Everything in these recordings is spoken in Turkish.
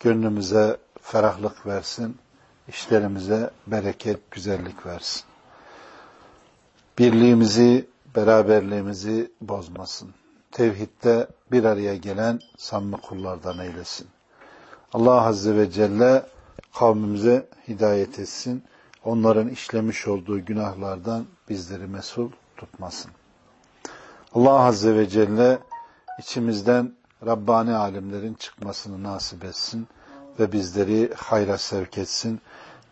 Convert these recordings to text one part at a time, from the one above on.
Gönlümüze ferahlık versin. işlerimize bereket, güzellik versin. Birliğimizi, beraberliğimizi bozmasın. Tevhidde bir araya gelen samimi kullardan eylesin. Allah Azze ve Celle kavmimize hidayet etsin. Onların işlemiş olduğu günahlardan bizleri mesul tutmasın. Allah Azze ve Celle içimizden Rabbani alimlerin çıkmasını nasip etsin ve bizleri hayra sevk etsin.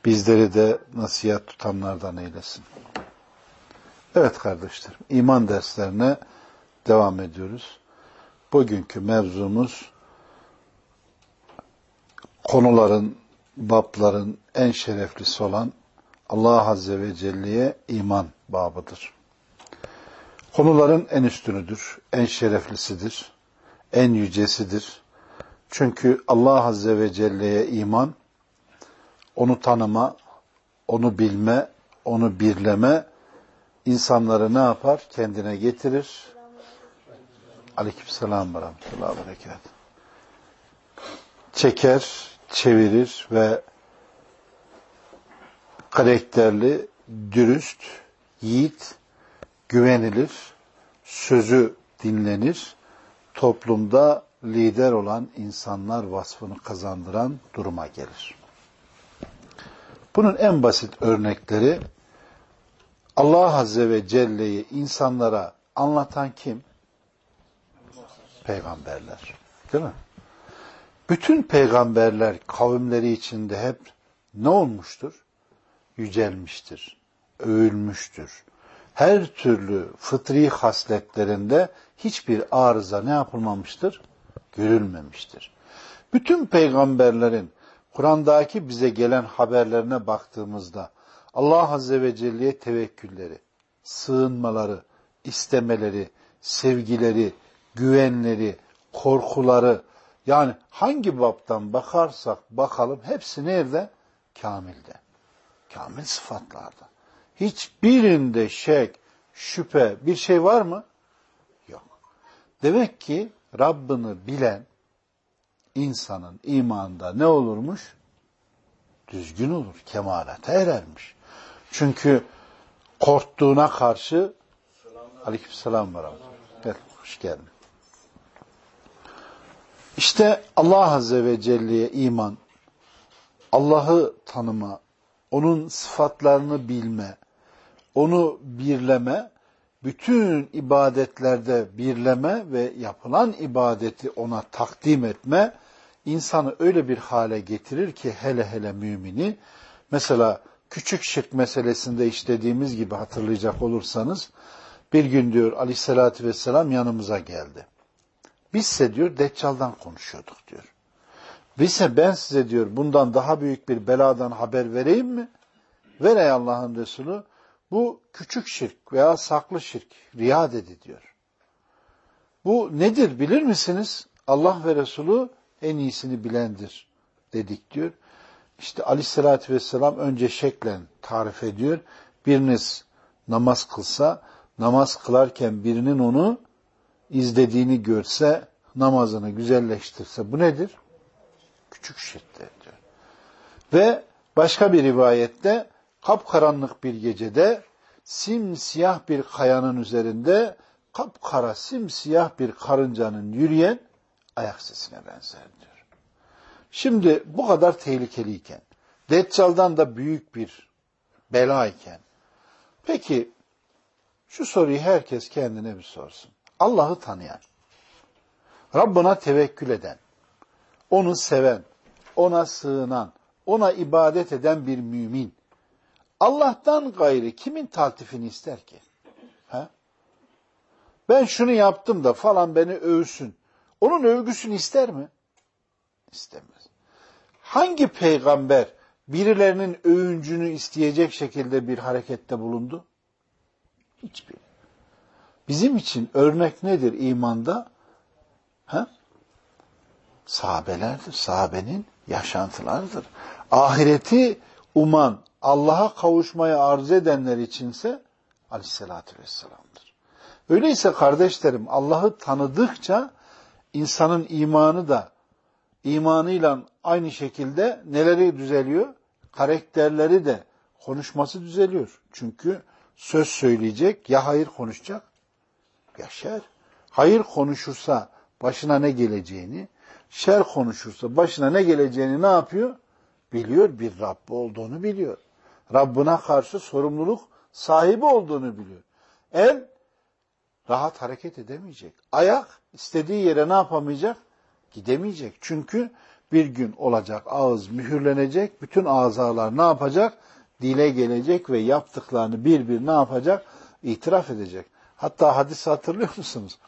Bizleri de nasihat tutanlardan eylesin. Evet kardeşlerim, iman derslerine devam ediyoruz. Bugünkü mevzumuz konuların, babların en şereflisi olan Allah Azze ve Celle'ye iman babıdır. Konuların en üstünüdür, en şereflisidir, en yücesidir. Çünkü Allah Azze ve Celle'ye iman, onu tanıma, onu bilme, onu birleme, insanları ne yapar? Kendine getirir. Aleykümselam ve rahmetullahi berekat. Çeker, çevirir ve karakterli, dürüst, yiğit, güvenilir, sözü dinlenir, toplumda lider olan insanlar vasfını kazandıran duruma gelir. Bunun en basit örnekleri Allah Azze ve Celle'yi insanlara anlatan kim? Peygamberler. Değil mi? Bütün peygamberler kavimleri içinde hep ne olmuştur? Yücelmiştir, övülmüştür. Her türlü fıtri hasletlerinde hiçbir arıza ne yapılmamıştır? Görülmemiştir. Bütün peygamberlerin Kur'an'daki bize gelen haberlerine baktığımızda Allah Azze ve Celle'ye tevekkülleri, sığınmaları, istemeleri, sevgileri, güvenleri, korkuları, yani hangi baptan bakarsak bakalım hepsi nerede? Kamilde. Kamil sıfatlarda. Hiçbirinde şek, şüphe bir şey var mı? Yok. Demek ki Rabbini bilen insanın imanında ne olurmuş? Düzgün olur, kemalete erermiş. Çünkü korktuğuna karşı aleykümselam ve rahmetullah. Hoş geldin. İşte Allah Azze ve Celle'ye iman, Allah'ı tanıma, onun sıfatlarını bilme, onu birleme, bütün ibadetlerde birleme ve yapılan ibadeti ona takdim etme, insanı öyle bir hale getirir ki hele hele mümini, mesela küçük şirk meselesinde işlediğimiz gibi hatırlayacak olursanız, bir gün diyor aleyhissalatü vesselam yanımıza geldi. Bizse diyor Deccal'dan konuşuyorduk diyor. Bizse ben size diyor bundan daha büyük bir beladan haber vereyim mi? Ver ey Allah'ın Resulü. Bu küçük şirk veya saklı şirk. Riya dedi diyor. Bu nedir bilir misiniz? Allah ve Resulü en iyisini bilendir dedik diyor. İşte aleyhissalatü vesselam önce şeklen tarif ediyor. Biriniz namaz kılsa, namaz kılarken birinin onu izlediğini görse, namazını güzelleştirse bu nedir? Küçük şirktir diyor. Ve başka bir rivayette kapkaranlık bir gecede simsiyah bir kayanın üzerinde kapkara simsiyah bir karıncanın yürüyen ayak sesine benzer diyor. Şimdi bu kadar tehlikeliyken, Deccal'dan da büyük bir bela iken, peki şu soruyu herkes kendine bir sorsun. Allah'ı tanıyan, Rabbına tevekkül eden, onu seven, ona sığınan, ona ibadet eden bir mümin, Allah'tan gayrı kimin taltifini ister ki? He? Ben şunu yaptım da falan beni övsün. Onun övgüsünü ister mi? İstemez. Hangi peygamber birilerinin övüncünü isteyecek şekilde bir harekette bulundu? Hiçbir. Bizim için örnek nedir imanda? Ha? Sahabelerdir. Sahabenin yaşantılarıdır. Ahireti uman, Allah'a kavuşmayı arzu edenler içinse aleyhissalatü vesselam'dır. Öyleyse kardeşlerim Allah'ı tanıdıkça insanın imanı da imanıyla aynı şekilde neleri düzeliyor? Karakterleri de konuşması düzeliyor. Çünkü söz söyleyecek ya hayır konuşacak ya şer. Hayır konuşursa başına ne geleceğini, şer konuşursa başına ne geleceğini ne yapıyor? Biliyor. Bir Rabb olduğunu biliyor. Rabbına karşı sorumluluk sahibi olduğunu biliyor. El rahat hareket edemeyecek. Ayak istediği yere ne yapamayacak? Gidemeyecek. Çünkü bir gün olacak ağız mühürlenecek. Bütün azalar ne yapacak? Dile gelecek ve yaptıklarını bir bir ne yapacak? İtiraf edecek. Hatta hadis hatırlıyor musunuz?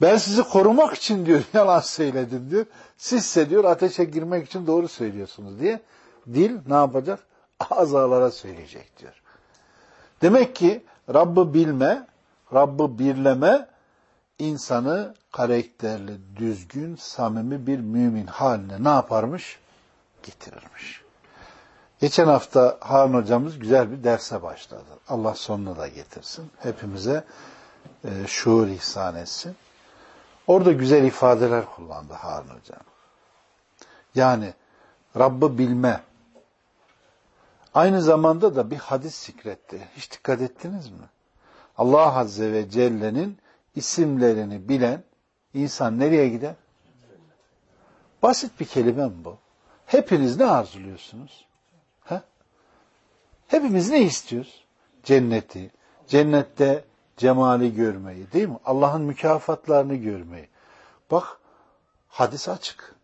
Ben sizi korumak için diyor yalan söyledim diyor. Sizse diyor ateşe girmek için doğru söylüyorsunuz diye. Dil ne yapacak? Azalara söyleyecek diyor. Demek ki Rabb'ı bilme, Rabb'ı birleme insanı karakterli, düzgün, samimi bir mümin haline ne yaparmış? Getirirmiş. Geçen hafta Harun hocamız güzel bir derse başladı. Allah sonunu da getirsin. Hepimize e, şuur ihsan etsin. Orada güzel ifadeler kullandı Harun hocam. Yani Rabb'ı bilme. Aynı zamanda da bir hadis zikretti. Hiç dikkat ettiniz mi? Allah Azze ve Celle'nin isimlerini bilen insan nereye gider? Basit bir kelime bu? Hepiniz ne arzuluyorsunuz? Ha? Hepimiz ne istiyoruz? Cenneti. Cennette cemali görmeyi değil mi? Allah'ın mükafatlarını görmeyi. Bak hadis açık.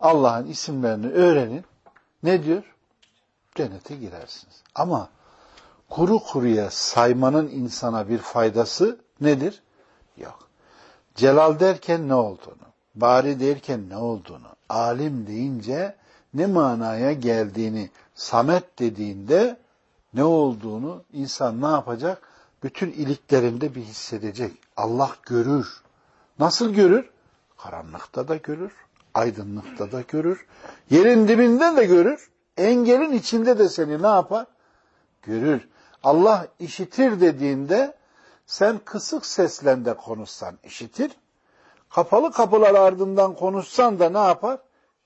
Allah'ın isimlerini öğrenin. Ne diyor? Cennete girersiniz. Ama kuru kuruya saymanın insana bir faydası nedir? Yok. Celal derken ne olduğunu, bari derken ne olduğunu, alim deyince ne manaya geldiğini, samet dediğinde ne olduğunu insan ne yapacak? Bütün iliklerinde bir hissedecek. Allah görür. Nasıl görür? Karanlıkta da görür, aydınlıkta da görür, yerin dibinde de görür, engelin içinde de seni ne yapar? Görür. Allah işitir dediğinde sen kısık sesle de konuşsan işitir. Kapalı kapılar ardından konuşsan da ne yapar?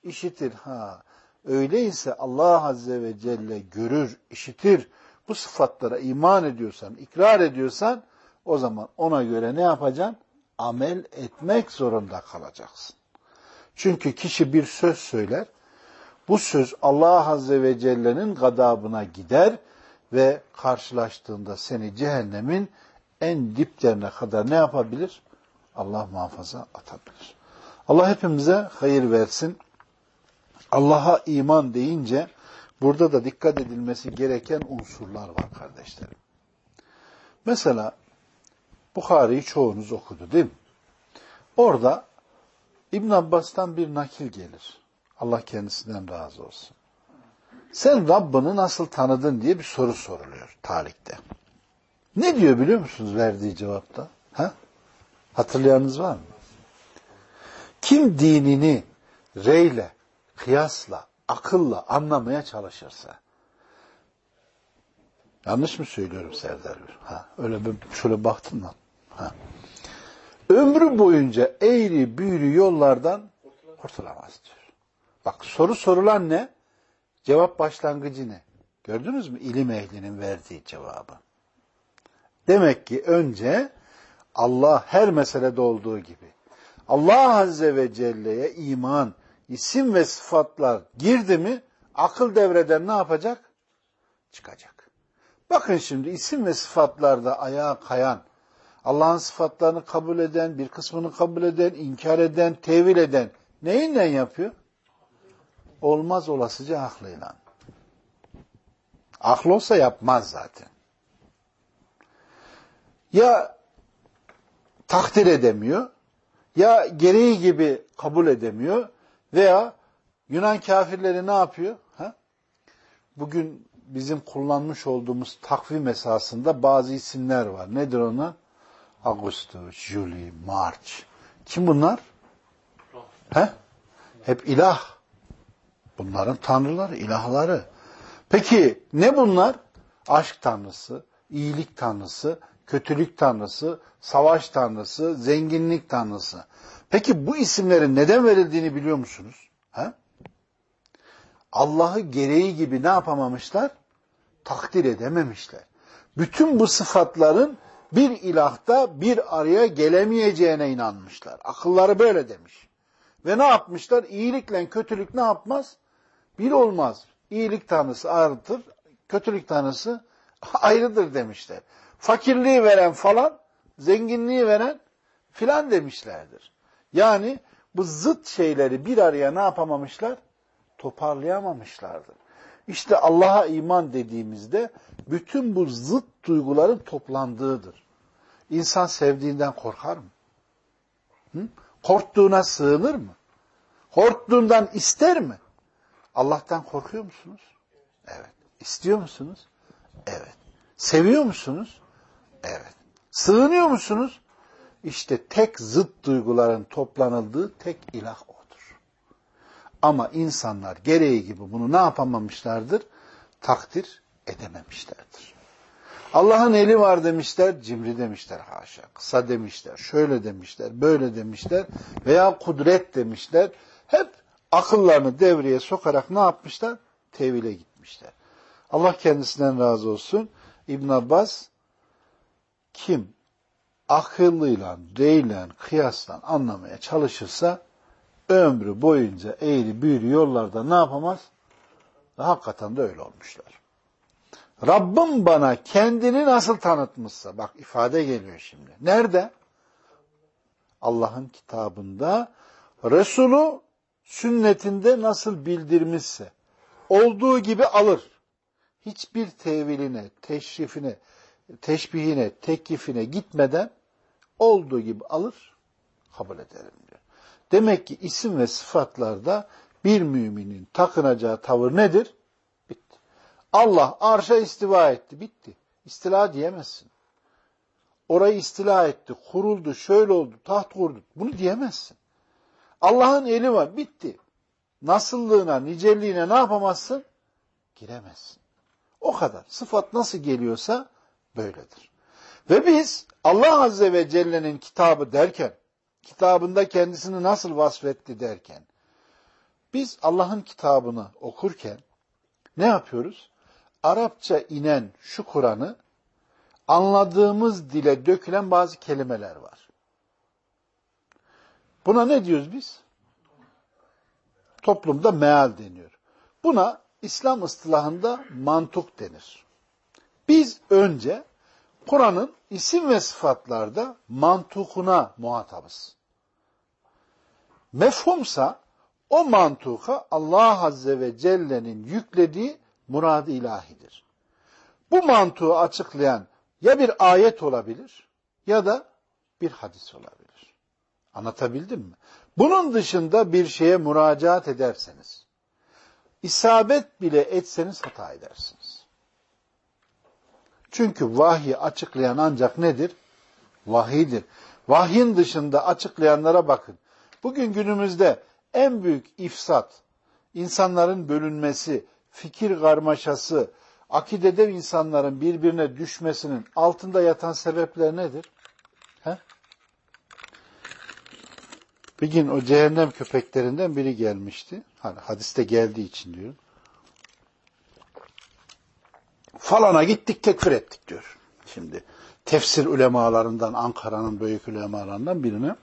İşitir. Ha. Öyleyse Allah Azze ve Celle görür, işitir. Bu sıfatlara iman ediyorsan, ikrar ediyorsan o zaman ona göre ne yapacaksın? Amel etmek zorunda kalacaksın. Çünkü kişi bir söz söyler. Bu söz Allah Azze ve Celle'nin gadabına gider ve karşılaştığında seni cehennemin en diplerine kadar ne yapabilir? Allah muhafaza atabilir. Allah hepimize hayır versin. Allah'a iman deyince burada da dikkat edilmesi gereken unsurlar var kardeşlerim. Mesela Bukhari'yi çoğunuz okudu değil mi? Orada İbn Abbas'tan bir nakil gelir. Allah kendisinden razı olsun. Sen Rabbini nasıl tanıdın diye bir soru soruluyor tarihte. Ne diyor biliyor musunuz verdiği cevapta? Ha? Hatırlayanınız var mı? Kim dinini reyle, kıyasla, akılla anlamaya çalışırsa, yanlış mı söylüyorum Serdar Ha, öyle bir şöyle baktın mı? Ha. Ömrü boyunca eğri büğrü yollardan kurtulamaz diyor. Bak soru sorulan ne? Cevap başlangıcı ne? Gördünüz mü ilim ehlinin verdiği cevabı? Demek ki önce Allah her meselede olduğu gibi Allah Azze ve Celle'ye iman, isim ve sıfatlar girdi mi akıl devreden ne yapacak? Çıkacak. Bakın şimdi isim ve sıfatlarda ayağa kayan, Allah'ın sıfatlarını kabul eden, bir kısmını kabul eden, inkar eden, tevil eden neyinden yapıyor? Olmaz olasıca aklıyla. Aklı olsa yapmaz zaten. Ya takdir edemiyor, ya gereği gibi kabul edemiyor veya Yunan kafirleri ne yapıyor? Ha? Bugün bizim kullanmış olduğumuz takvim esasında bazı isimler var. Nedir onlar? Ağustos, Juli, March. Kim bunlar? He? Hep ilah. Bunların tanrıları, ilahları. Peki ne bunlar? Aşk tanrısı, iyilik tanrısı, kötülük tanrısı, savaş tanrısı, zenginlik tanrısı. Peki bu isimlerin neden verildiğini biliyor musunuz? Allah'ı gereği gibi ne yapamamışlar? Takdir edememişler. Bütün bu sıfatların bir ilahta bir araya gelemeyeceğine inanmışlar. Akılları böyle demiş. Ve ne yapmışlar? İyilikle kötülük ne yapmaz? Bir olmaz. İyilik tanrısı ayrıdır, kötülük tanrısı ayrıdır demişler. Fakirliği veren falan, zenginliği veren filan demişlerdir. Yani bu zıt şeyleri bir araya ne yapamamışlar? Toparlayamamışlardır. İşte Allah'a iman dediğimizde bütün bu zıt duyguların toplandığıdır. İnsan sevdiğinden korkar mı? Hı? Korktuğuna sığınır mı? Korktuğundan ister mi? Allah'tan korkuyor musunuz? Evet. İstiyor musunuz? Evet. Seviyor musunuz? Evet. Sığınıyor musunuz? İşte tek zıt duyguların toplanıldığı tek ilah odur. Ama insanlar gereği gibi bunu ne yapamamışlardır? Takdir edememişlerdir. Allah'ın eli var demişler, cimri demişler haşa. Kısa demişler, şöyle demişler, böyle demişler veya kudret demişler. Hep akıllarını devreye sokarak ne yapmışlar? Tevile gitmişler. Allah kendisinden razı olsun. İbn Abbas kim akıllıyla, değille, kıyasla anlamaya çalışırsa ömrü boyunca eğri büğrü yollarda ne yapamaz? Hakikaten de öyle olmuşlar. Rabbim bana kendini nasıl tanıtmışsa, bak ifade geliyor şimdi. Nerede? Allah'ın kitabında, Resulü sünnetinde nasıl bildirmişse, olduğu gibi alır. Hiçbir teviline, teşrifine, teşbihine, teklifine gitmeden olduğu gibi alır, kabul ederim diyor. Demek ki isim ve sıfatlarda bir müminin takınacağı tavır nedir? Bitti. Allah arşa istiva etti, bitti. İstila diyemezsin. Orayı istila etti, kuruldu, şöyle oldu, taht kurdu. Bunu diyemezsin. Allah'ın eli var, bitti. Nasıllığına, niceliğine ne yapamazsın? Giremezsin. O kadar. Sıfat nasıl geliyorsa böyledir. Ve biz Allah Azze ve Celle'nin kitabı derken, kitabında kendisini nasıl vasfetti derken, biz Allah'ın kitabını okurken ne yapıyoruz? Arapça inen şu Kur'an'ı anladığımız dile dökülen bazı kelimeler var. Buna ne diyoruz biz? Toplumda meal deniyor. Buna İslam ıstılahında mantuk denir. Biz önce Kur'an'ın isim ve sıfatlarda mantukuna muhatabız. Mefhumsa o mantuka Allah Azze ve Celle'nin yüklediği murad-ı ilahidir. Bu mantuğu açıklayan ya bir ayet olabilir ya da bir hadis olabilir. Anlatabildim mi? Bunun dışında bir şeye müracaat ederseniz, isabet bile etseniz hata edersiniz. Çünkü vahyi açıklayan ancak nedir? Vahidir. Vahyin dışında açıklayanlara bakın. Bugün günümüzde en büyük ifsat, insanların bölünmesi, fikir karmaşası, akidede insanların birbirine düşmesinin altında yatan sebepler nedir? He? Bir gün o cehennem köpeklerinden biri gelmişti. Hani hadiste geldiği için diyor. Falana gittik tekfir ettik diyor. Şimdi tefsir ulemalarından Ankara'nın büyük ulemalarından birine.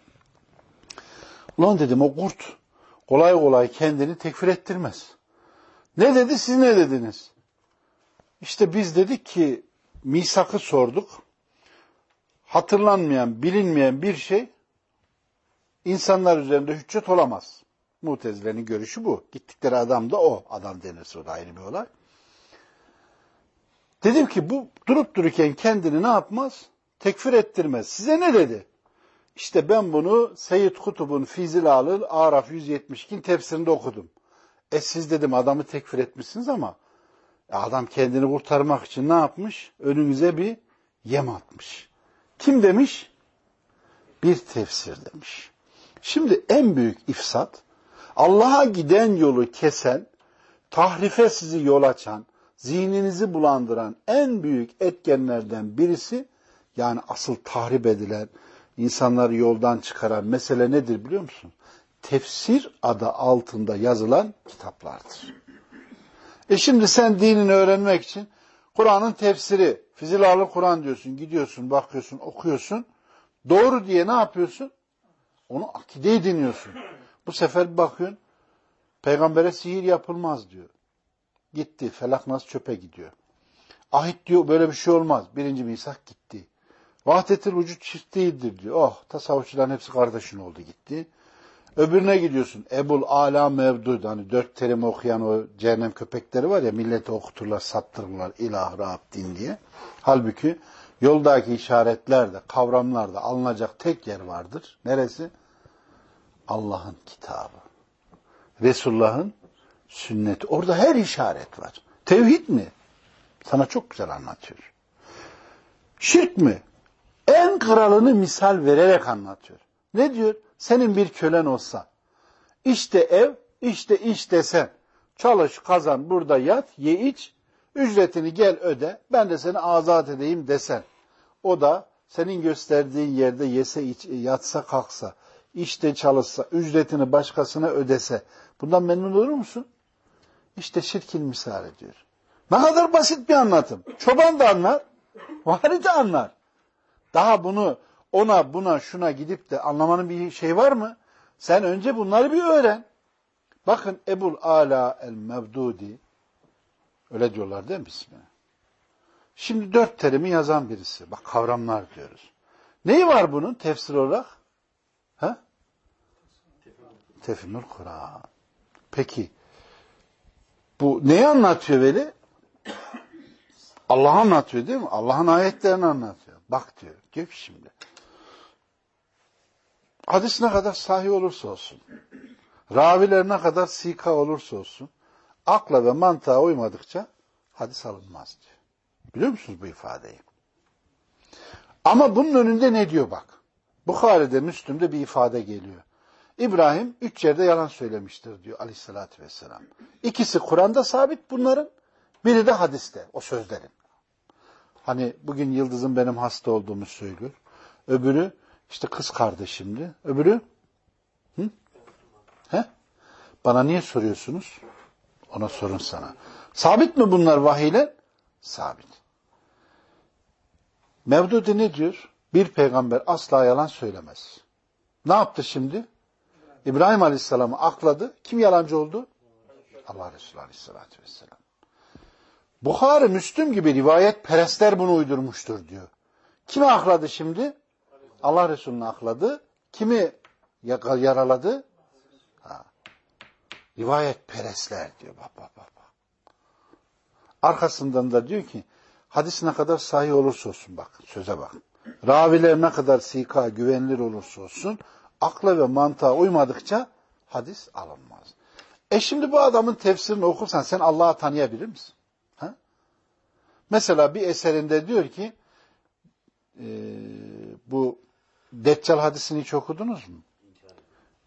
Ulan dedim o kurt kolay kolay kendini tekfir ettirmez. Ne dedi siz ne dediniz? İşte biz dedik ki misakı sorduk. Hatırlanmayan, bilinmeyen bir şey insanlar üzerinde hüccet olamaz. Mutezilerin görüşü bu. Gittikleri adam da o. Adam denirse o da ayrı bir olay. Dedim ki bu durup dururken kendini ne yapmaz? Tekfir ettirmez. Size ne dedi? İşte ben bunu Seyyid Kutub'un Fizilal'ın Araf 172'nin tefsirinde okudum. E siz dedim adamı tekfir etmişsiniz ama adam kendini kurtarmak için ne yapmış? Önünüze bir yem atmış. Kim demiş? Bir tefsir demiş. Şimdi en büyük ifsat Allah'a giden yolu kesen, tahrife sizi yol açan, zihninizi bulandıran en büyük etkenlerden birisi yani asıl tahrip edilen, insanları yoldan çıkaran mesele nedir biliyor musun? Tefsir adı altında yazılan kitaplardır. E şimdi sen dinini öğrenmek için Kur'an'ın tefsiri, Fizilalı Kur'an diyorsun, gidiyorsun, bakıyorsun, okuyorsun. Doğru diye ne yapıyorsun? Onu akide ediniyorsun. Bu sefer bir bakıyorsun, peygambere sihir yapılmaz diyor. Gitti, felak nas çöpe gidiyor. Ahit diyor böyle bir şey olmaz. Birinci misak gitti. Vahdetil vücut çift değildir diyor. Oh tasavvufçuların hepsi kardeşin oldu gitti. Öbürüne gidiyorsun. Ebul Ala Mevdud. Hani dört terim okuyan o cehennem köpekleri var ya millete okuturlar, sattırırlar ilah, Rab, din diye. Halbuki yoldaki işaretlerde, kavramlarda alınacak tek yer vardır. Neresi? Allah'ın kitabı. Resulullah'ın sünneti. Orada her işaret var. Tevhid mi? Sana çok güzel anlatıyor. Şirk mi? En kralını misal vererek anlatıyor. Ne diyor? Senin bir kölen olsa, işte ev, işte iş desen, çalış, kazan, burada yat, ye iç, ücretini gel öde, ben de seni azat edeyim desen. O da senin gösterdiğin yerde yese, iç, yatsa, kalksa, işte çalışsa, ücretini başkasına ödese, bundan memnun olur musun? İşte şirkin misal ediyor. Ne kadar basit bir anlatım. Çoban da anlar, vali de anlar. Daha bunu ona buna şuna gidip de anlamanın bir şey var mı? Sen önce bunları bir öğren. Bakın Ebul Ala el-Mevdudi öyle diyorlar değil mi ismine? Şimdi dört terimi yazan birisi. Bak kavramlar diyoruz. Neyi var bunun tefsir olarak? Ha? Tefimül Kur'an. Peki bu neyi anlatıyor Veli? Allah anlatıyor değil mi? Allah'ın ayetlerini anlatıyor. Bak diyor. Ki şimdi. Hadis ne kadar sahih olursa olsun. Raviler ne kadar sika olursa olsun. Akla ve mantığa uymadıkça hadis alınmaz diyor. Biliyor musunuz bu ifadeyi? Ama bunun önünde ne diyor bak. Bukhari'de, Müslüm'de bir ifade geliyor. İbrahim üç yerde yalan söylemiştir diyor aleyhissalatü vesselam. İkisi Kur'an'da sabit bunların. Biri de hadiste o sözlerin. Hani bugün Yıldız'ın benim hasta olduğumu söylüyor. Öbürü işte kız kardeşimdi. Öbürü hı? He? Bana niye soruyorsunuz? Ona sorun sana. Sabit mi bunlar vahiyle? Sabit. Mevdudi ne diyor? Bir peygamber asla yalan söylemez. Ne yaptı şimdi? İbrahim Aleyhisselam'ı akladı. Kim yalancı oldu? Allah Resulü Aleyhisselatü Vesselam. Bukhari, Müslüm gibi rivayet perestler bunu uydurmuştur diyor. Kimi akladı şimdi? Allah Resulü'nü akladı. Kimi yaraladı? Ha. Rivayet perestler diyor. Bak bak bak. Arkasından da diyor ki hadis ne kadar sahih olursa olsun bak söze bak. Raviler ne kadar sika güvenilir olursa olsun akla ve mantığa uymadıkça hadis alınmaz. E şimdi bu adamın tefsirini okursan sen Allah'ı tanıyabilir misin? Ha? Mesela bir eserinde diyor ki e, bu Deccal hadisini hiç okudunuz mu?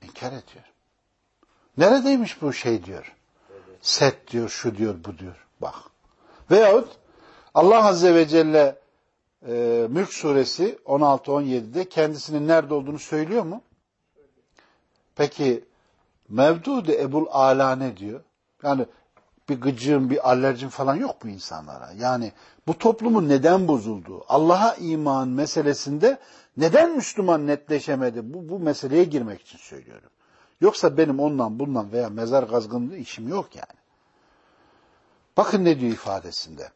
İnkar ediyor. Neredeymiş bu şey diyor. Set diyor, şu diyor, bu diyor. Bak. Veyahut Allah Azze ve Celle e, Mülk suresi 16-17'de kendisinin nerede olduğunu söylüyor mu? Peki Mevdudu Ebul Ala ne diyor? Yani bir gıcığın, bir alerjin falan yok mu insanlara? Yani bu toplumun neden bozulduğu, Allah'a iman meselesinde neden Müslüman netleşemedi? Bu, bu meseleye girmek için söylüyorum. Yoksa benim ondan bundan veya mezar kazgınlığı işim yok yani. Bakın ne diyor ifadesinde.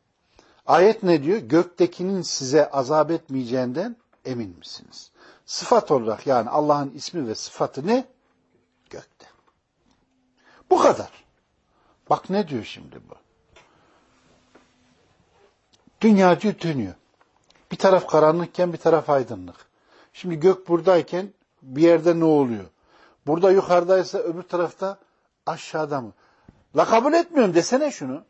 Ayet ne diyor? Göktekinin size azap etmeyeceğinden emin misiniz? Sıfat olarak yani Allah'ın ismi ve sıfatı ne? Gökte. Bu kadar. Bak ne diyor şimdi bu? Dünya dönüyor. Bir taraf karanlıkken bir taraf aydınlık. Şimdi gök buradayken bir yerde ne oluyor? Burada yukarıdaysa öbür tarafta aşağıda mı? La kabul etmiyorum desene şunu.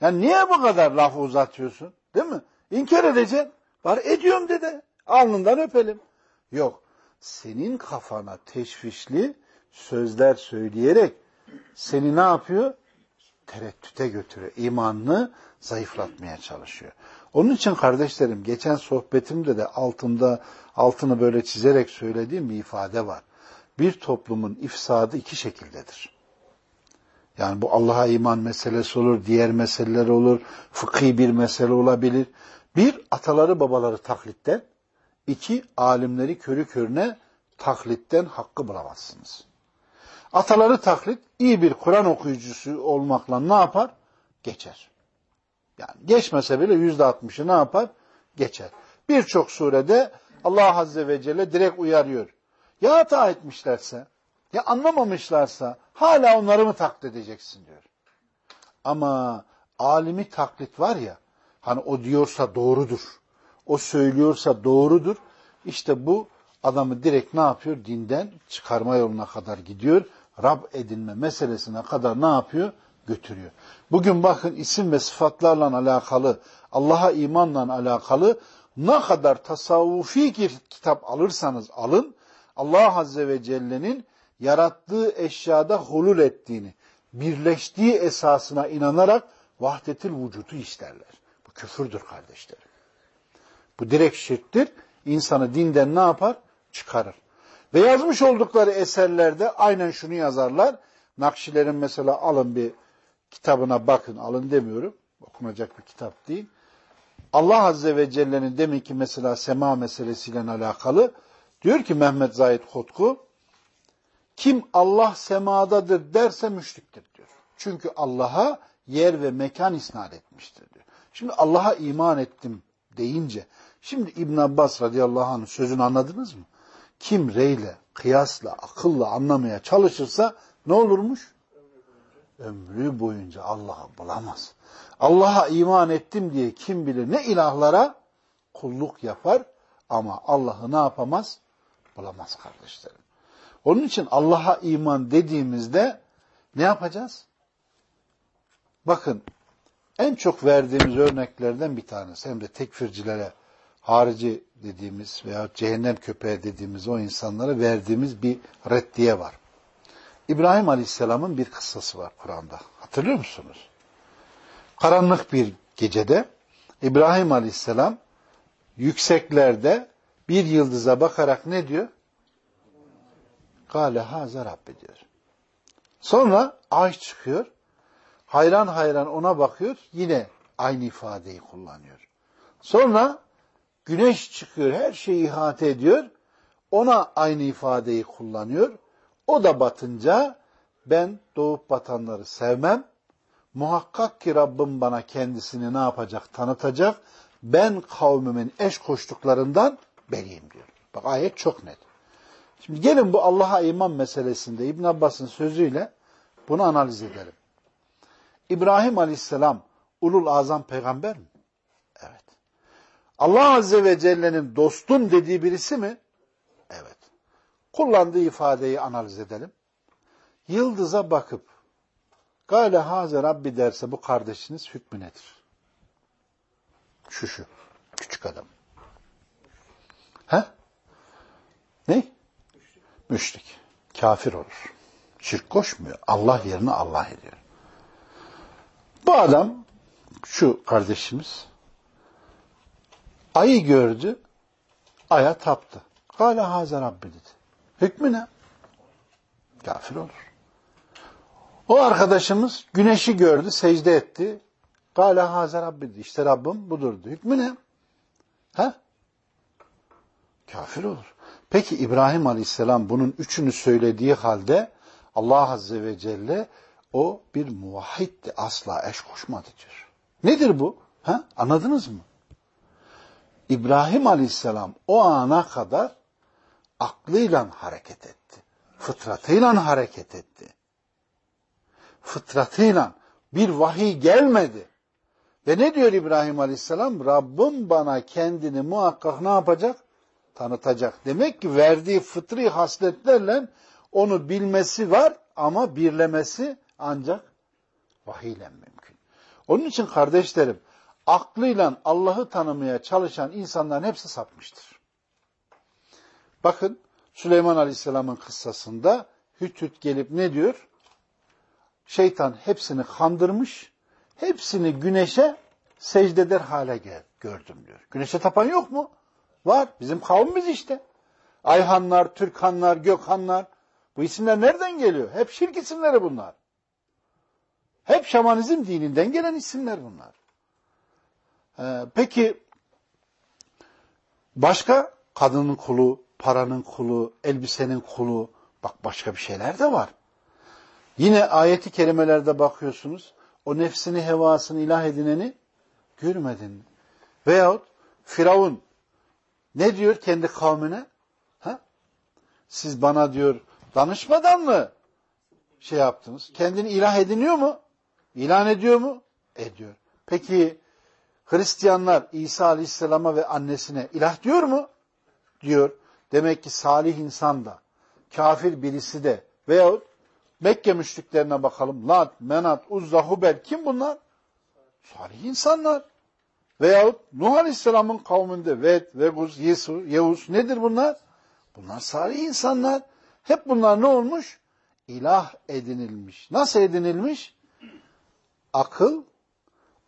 Yani niye bu kadar lafı uzatıyorsun? Değil mi? İnkar edeceksin. Var ediyorum dede. Alnından öpelim. Yok. Senin kafana teşvişli sözler söyleyerek seni ne yapıyor? Tereddüte götürüyor. İmanını zayıflatmaya çalışıyor. Onun için kardeşlerim geçen sohbetimde de altında altını böyle çizerek söylediğim bir ifade var. Bir toplumun ifsadı iki şekildedir. Yani bu Allah'a iman meselesi olur, diğer meseleler olur, fıkhi bir mesele olabilir. Bir, ataları babaları taklitten, iki, alimleri körü körüne taklitten hakkı bulamazsınız. Ataları taklit, iyi bir Kur'an okuyucusu olmakla ne yapar? Geçer. Yani geçmese bile yüzde altmışı ne yapar? Geçer. Birçok surede Allah Azze ve Celle direkt uyarıyor. Ya hata etmişlerse, ya anlamamışlarsa hala onları mı taklit edeceksin diyor. Ama alimi taklit var ya, hani o diyorsa doğrudur, o söylüyorsa doğrudur. İşte bu adamı direkt ne yapıyor? Dinden çıkarma yoluna kadar gidiyor. Rab edinme meselesine kadar ne yapıyor? Götürüyor. Bugün bakın isim ve sıfatlarla alakalı, Allah'a imanla alakalı ne kadar tasavvufi kitap alırsanız alın, Allah Azze ve Celle'nin yarattığı eşyada hulul ettiğini, birleştiği esasına inanarak vahdetil vücudu isterler. Bu küfürdür kardeşlerim. Bu direkt şirktir. İnsanı dinden ne yapar? Çıkarır. Ve yazmış oldukları eserlerde aynen şunu yazarlar. Nakşilerin mesela alın bir kitabına bakın, alın demiyorum. Okunacak bir kitap değil. Allah Azze ve Celle'nin demin ki mesela sema meselesiyle alakalı diyor ki Mehmet Zahid Kotku kim Allah semadadır derse müşriktir diyor. Çünkü Allah'a yer ve mekan isnat etmiştir diyor. Şimdi Allah'a iman ettim deyince şimdi İbn Abbas radıyallahu anh'ın sözünü anladınız mı? Kim reyle, kıyasla, akılla anlamaya çalışırsa ne olurmuş? Ömrü boyunca Allah'ı bulamaz. Allah'a iman ettim diye kim bilir ne ilahlara kulluk yapar ama Allah'ı ne yapamaz? Bulamaz kardeşlerim. Onun için Allah'a iman dediğimizde ne yapacağız? Bakın en çok verdiğimiz örneklerden bir tanesi hem de tekfircilere harici dediğimiz veya cehennem köpeği dediğimiz o insanlara verdiğimiz bir reddiye var. İbrahim Aleyhisselam'ın bir kıssası var Kur'an'da. Hatırlıyor musunuz? Karanlık bir gecede İbrahim Aleyhisselam yükseklerde bir yıldıza bakarak ne diyor? Kale haza Rabbi diyor. Sonra ay çıkıyor. Hayran hayran ona bakıyor. Yine aynı ifadeyi kullanıyor. Sonra güneş çıkıyor. Her şeyi ihate ediyor. Ona aynı ifadeyi kullanıyor. O da batınca ben doğup batanları sevmem. Muhakkak ki Rabbim bana kendisini ne yapacak? Tanıtacak. Ben kavmimin eş koştuklarından beriyim diyor. Bak ayet çok net. Şimdi gelin bu Allah'a iman meselesinde İbn Abbas'ın sözüyle bunu analiz edelim. İbrahim Aleyhisselam ulul azam peygamber mi? Evet. Allah Azze ve Celle'nin dostun dediği birisi mi? Evet. Kullandığı ifadeyi analiz edelim. Yıldıza bakıp Gale haze Rabbi derse bu kardeşiniz hükmü nedir? Şu şu. Küçük adam. He? Ne? Müşrik. Kafir olur. Şirk koşmuyor. Allah yerine Allah ediyor. Bu adam, şu kardeşimiz, ayı gördü, aya taptı. Hala hazer Rabbi dedi. Hükmü ne? Kafir olur. O arkadaşımız güneşi gördü, secde etti. Hala hazer Rabbi dedi. İşte Rabbim budurdu. Hükmü ne? Ha? Kafir olur. Peki İbrahim Aleyhisselam bunun üçünü söylediği halde Allah Azze ve Celle o bir muvahhiddi. Asla eş koşmadı diyor. Nedir bu? Ha? Anladınız mı? İbrahim Aleyhisselam o ana kadar aklıyla hareket etti. Fıtratıyla hareket etti. Fıtratıyla bir vahiy gelmedi. Ve ne diyor İbrahim Aleyhisselam? Rabbim bana kendini muhakkak ne yapacak? Tanıtacak. Demek ki verdiği fıtri hasletlerle onu bilmesi var ama birlemesi ancak vahiyle mümkün. Onun için kardeşlerim aklıyla Allah'ı tanımaya çalışan insanların hepsi sapmıştır. Bakın Süleyman Aleyhisselam'ın kıssasında Hüt Hüt gelip ne diyor? Şeytan hepsini kandırmış, hepsini güneşe secdeder hale gel, gördüm diyor. Güneşe tapan yok mu? Var. Bizim kavmimiz işte. Ayhanlar, Türkhanlar, Gökhanlar. Bu isimler nereden geliyor? Hep şirk isimleri bunlar. Hep şamanizm dininden gelen isimler bunlar. Ee, peki başka kadının kulu, paranın kulu, elbisenin kulu, bak başka bir şeyler de var. Yine ayeti kerimelerde bakıyorsunuz, o nefsini hevasını ilah edineni görmedin. Veyahut Firavun ne diyor kendi kavmine? Ha? Siz bana diyor danışmadan mı şey yaptınız? Kendini ilah ediniyor mu? İlan ediyor mu? Ediyor. Peki Hristiyanlar İsa Aleyhisselam'a ve annesine ilah diyor mu? Diyor. Demek ki salih insan da, kafir birisi de veyahut Mekke müşriklerine bakalım. Lat, Menat, Uzza, Hubel kim bunlar? Salih insanlar. Veyahut Nuh Aleyhisselam'ın kavminde Ved, Veguz, Yesu, Yevus nedir bunlar? Bunlar salih insanlar. Hep bunlar ne olmuş? İlah edinilmiş. Nasıl edinilmiş? Akıl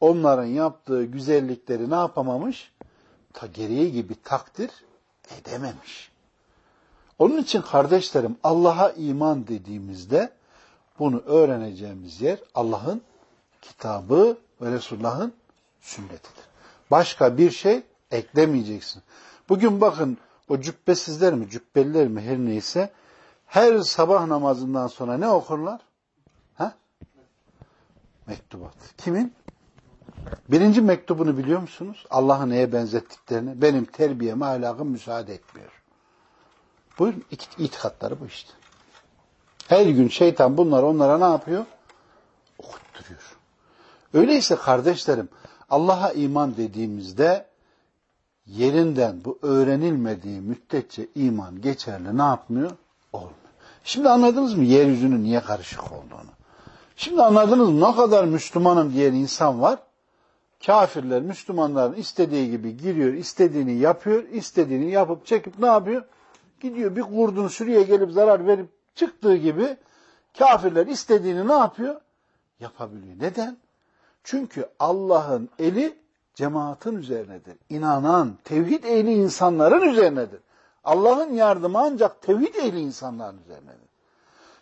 onların yaptığı güzellikleri ne yapamamış? Ta gereği gibi takdir edememiş. Onun için kardeşlerim Allah'a iman dediğimizde bunu öğreneceğimiz yer Allah'ın kitabı ve Resulullah'ın sünnetidir. Başka bir şey eklemeyeceksin. Bugün bakın o cübbesizler mi, cübbeliler mi her neyse her sabah namazından sonra ne okurlar? Ha? Mektubat. Kimin? Birinci mektubunu biliyor musunuz? Allah'ı neye benzettiklerini. Benim terbiyeme, ahlakım müsaade etmiyor. Buyurun itikatları bu işte. Her gün şeytan bunlar onlara ne yapıyor? Okutturuyor. Öyleyse kardeşlerim Allah'a iman dediğimizde yerinden bu öğrenilmediği müddetçe iman geçerli ne yapmıyor? Olmuyor. Şimdi anladınız mı yeryüzünün niye karışık olduğunu? Şimdi anladınız mı ne kadar Müslümanım diyen insan var? Kafirler Müslümanların istediği gibi giriyor, istediğini yapıyor, istediğini yapıp çekip ne yapıyor? Gidiyor bir kurdun sürüye gelip zarar verip çıktığı gibi kafirler istediğini ne yapıyor? Yapabiliyor. Neden? Çünkü Allah'ın eli cemaatin üzerinedir. İnanan, tevhid ehli insanların üzerinedir. Allah'ın yardımı ancak tevhid ehli insanların üzerinedir.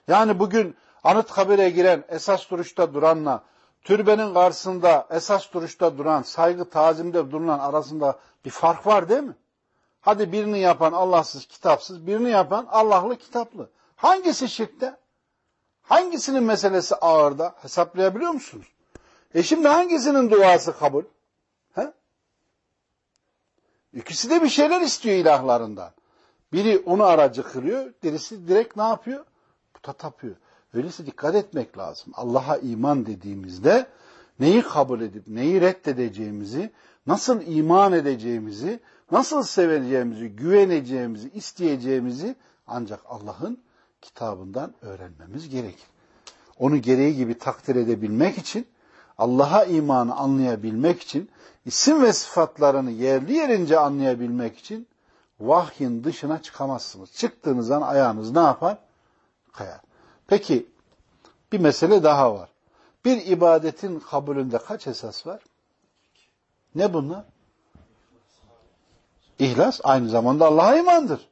Yani bugün Anıtkabir'e giren, esas duruşta duranla, türbenin karşısında esas duruşta duran, saygı tazimde durulan arasında bir fark var değil mi? Hadi birini yapan Allahsız, kitapsız, birini yapan Allah'lı, kitaplı. Hangisi şirkte? Hangisinin meselesi ağırda? Hesaplayabiliyor musunuz? E şimdi hangisinin duası kabul? He? İkisi de bir şeyler istiyor ilahlarından. Biri onu aracı kılıyor, birisi direkt ne yapıyor? Puta tapıyor. Öyleyse dikkat etmek lazım. Allah'a iman dediğimizde neyi kabul edip neyi reddedeceğimizi, nasıl iman edeceğimizi, nasıl seveceğimizi, güveneceğimizi, isteyeceğimizi ancak Allah'ın kitabından öğrenmemiz gerekir. Onu gereği gibi takdir edebilmek için, Allah'a imanı anlayabilmek için, isim ve sıfatlarını yerli yerince anlayabilmek için vahyin dışına çıkamazsınız. Çıktığınız an ayağınız ne yapar? Kayar. Peki bir mesele daha var. Bir ibadetin kabulünde kaç esas var? Ne bunlar? İhlas aynı zamanda Allah'a imandır.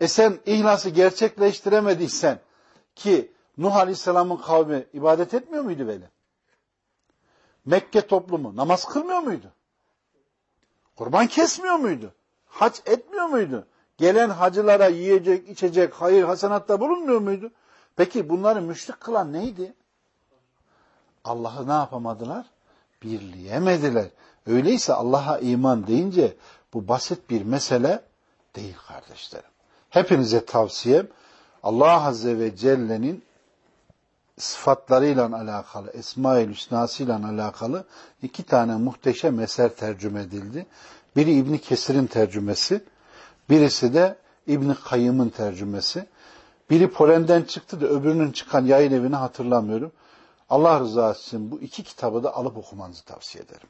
E sen ihlası gerçekleştiremediysen ki Nuh Aleyhisselam'ın kavmi ibadet etmiyor muydu böyle? Mekke toplumu namaz kılmıyor muydu? Kurban kesmiyor muydu? Hac etmiyor muydu? Gelen hacılara yiyecek, içecek, hayır hasanatta bulunmuyor muydu? Peki bunları müşrik kılan neydi? Allah'ı ne yapamadılar? Birleyemediler. Öyleyse Allah'a iman deyince bu basit bir mesele değil kardeşlerim. Hepinize tavsiyem Allah Azze ve Celle'nin sıfatlarıyla alakalı, Esma-i Hüsnasıyla alakalı iki tane muhteşem eser tercüme edildi. Biri İbni Kesir'in tercümesi, birisi de İbni Kayyım'ın tercümesi. Biri Polen'den çıktı da öbürünün çıkan yayın evini hatırlamıyorum. Allah rızası için bu iki kitabı da alıp okumanızı tavsiye ederim.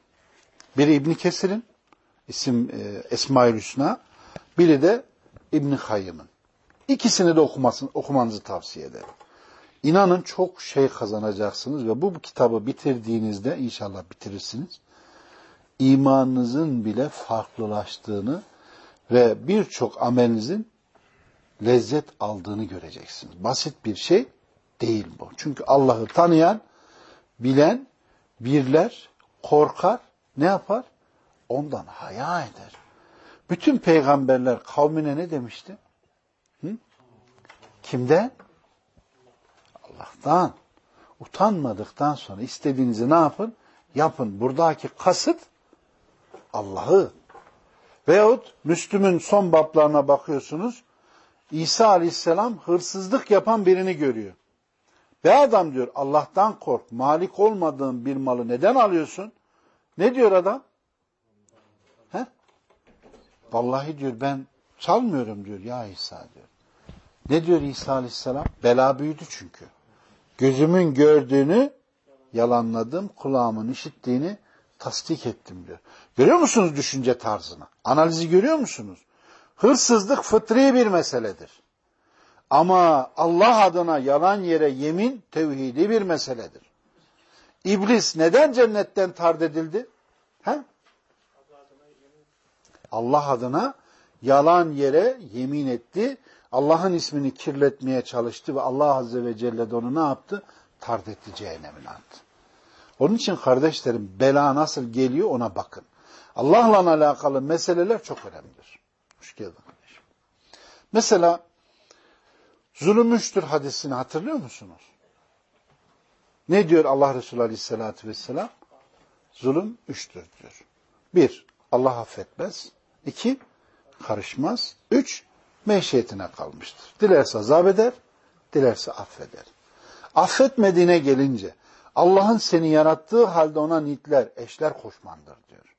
Biri İbni Kesir'in, isim e, Esma-i Hüsna, biri de İbni Kayyım'ın. İkisini de okumasın, okumanızı tavsiye ederim. İnanın çok şey kazanacaksınız ve bu, kitabı bitirdiğinizde inşallah bitirirsiniz. İmanınızın bile farklılaştığını ve birçok amelinizin lezzet aldığını göreceksiniz. Basit bir şey değil bu. Çünkü Allah'ı tanıyan, bilen, birler, korkar, ne yapar? Ondan haya eder. Bütün peygamberler kavmine ne demişti? Hı? Kimden? Allah'tan. Utanmadıktan sonra istediğinizi ne yapın? Yapın. Buradaki kasıt Allah'ı. Veyahut Müslüm'ün son bablarına bakıyorsunuz. İsa aleyhisselam hırsızlık yapan birini görüyor. Be adam diyor Allah'tan kork. Malik olmadığın bir malı neden alıyorsun? Ne diyor adam? He? Vallahi diyor ben çalmıyorum diyor ya İsa diyor. Ne diyor İsa aleyhisselam? Bela büyüdü çünkü. Gözümün gördüğünü yalanladım, kulağımın işittiğini tasdik ettim diyor. Görüyor musunuz düşünce tarzını? Analizi görüyor musunuz? Hırsızlık fıtri bir meseledir. Ama Allah adına yalan yere yemin tevhidi bir meseledir. İblis neden cennetten tard edildi? He? Allah adına yalan yere yemin etti. Allah'ın ismini kirletmeye çalıştı ve Allah Azze ve Celle de onu ne yaptı? Tard etti cehennemin attı. Onun için kardeşlerim bela nasıl geliyor ona bakın. Allah'la alakalı meseleler çok önemlidir. Hoş geldin kardeşim. Mesela zulümüştür hadisini hatırlıyor musunuz? Ne diyor Allah Resulü Aleyhisselatü Vesselam? Zulüm üçtür diyor. Bir, Allah affetmez. İki, karışmaz. Üç, meşiyetine kalmıştır. Dilerse azap eder, dilerse affeder. Affetmediğine gelince Allah'ın seni yarattığı halde ona nitler, eşler koşmandır diyor.